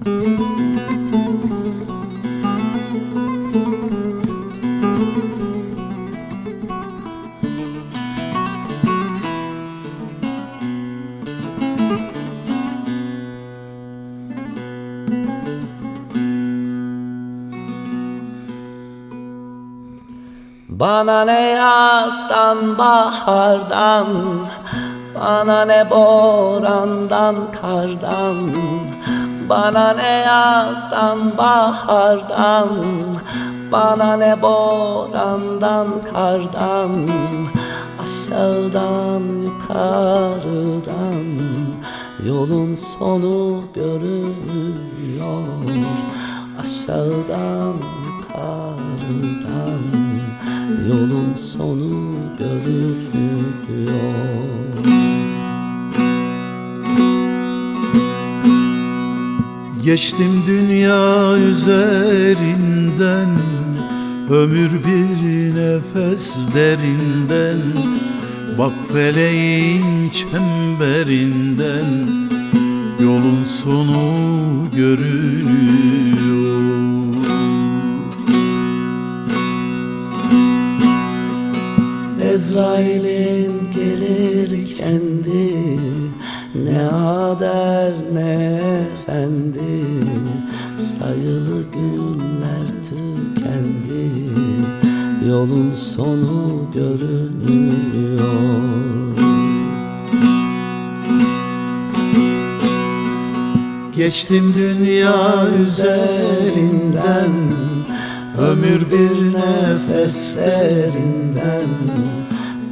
Bana ne yazdan bahardan Bana ne borandan kardan. Bana ne yazdan bahardan? Bana ne borandan kardan? Aşağıdan yukarıdan? Yolun sonu görünüyor. Aşağıdan yukarıdan? Yolun sonu görünüyor Geçtim dünya üzerinden Ömür bir nefes derinden. Bak feleğin çemberinden Yolun sonu görünüyor Ezrail'in gelir kendi Ne ader ne efendi Sayılı günler tükendi. Yolun sonu görünüyor. Geçtim dünya üzerinden Ömür bir nefeslerinden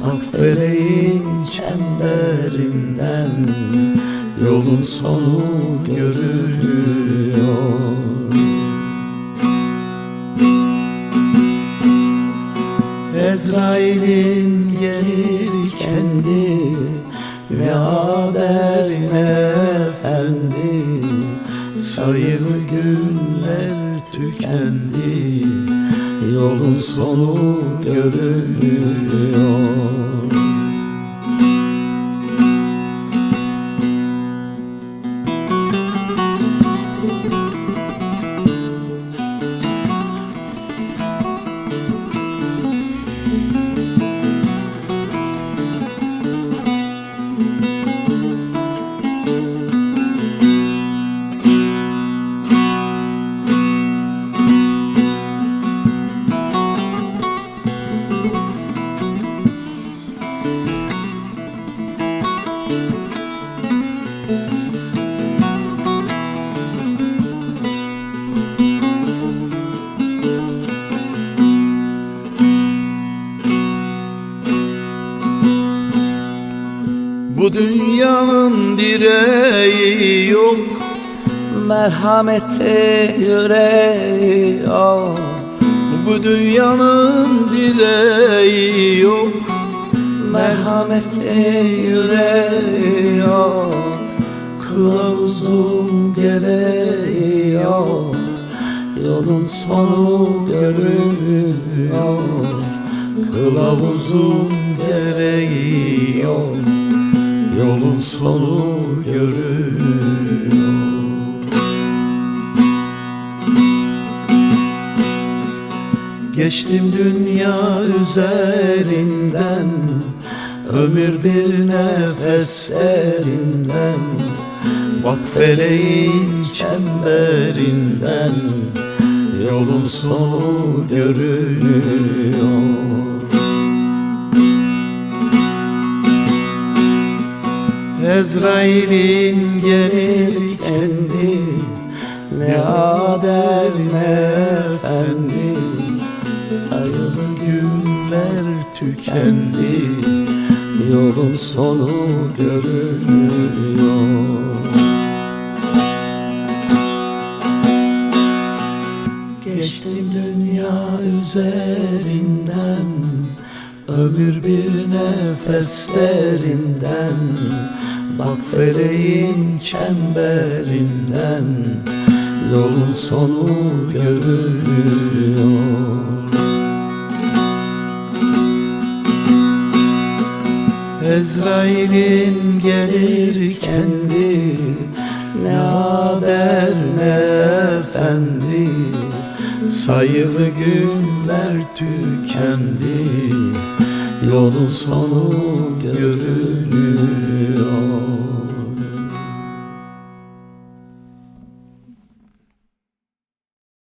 Bak feleğin çemberinden Yolun sonu görülüyor Ezrail'in gelir kendi Ne haber ne efendi. Sayılı günler tükendi Yolun sonu görülüyor Bu dünyanın direği yok. Merhameti yüreği yok. Bu dünyanın direği yok. Merhameti yüreği yok. Kılavuzun gereği yok. Yolun sonu görünüyor. Kılavuzun gereği yok Yolun sonu görünüyor Geçtim dünya üzerinden Ömür bir nefeslerinden Bak feleğin çemberinden Yolun sonu görünüyor Ezrail'in gelir kendi Ne ader ne efendi. Sayılı günler tükendi Yolun sonu görünüyor. Geçtim dünya üzerinden Ömür bir nefeslerinden Bak feleğin çemberinden Yolun sonu görünüyor. Ezrail'in gelir kendi Ne haber ne efendi Sayılı günler tükendi Yolun sonu görür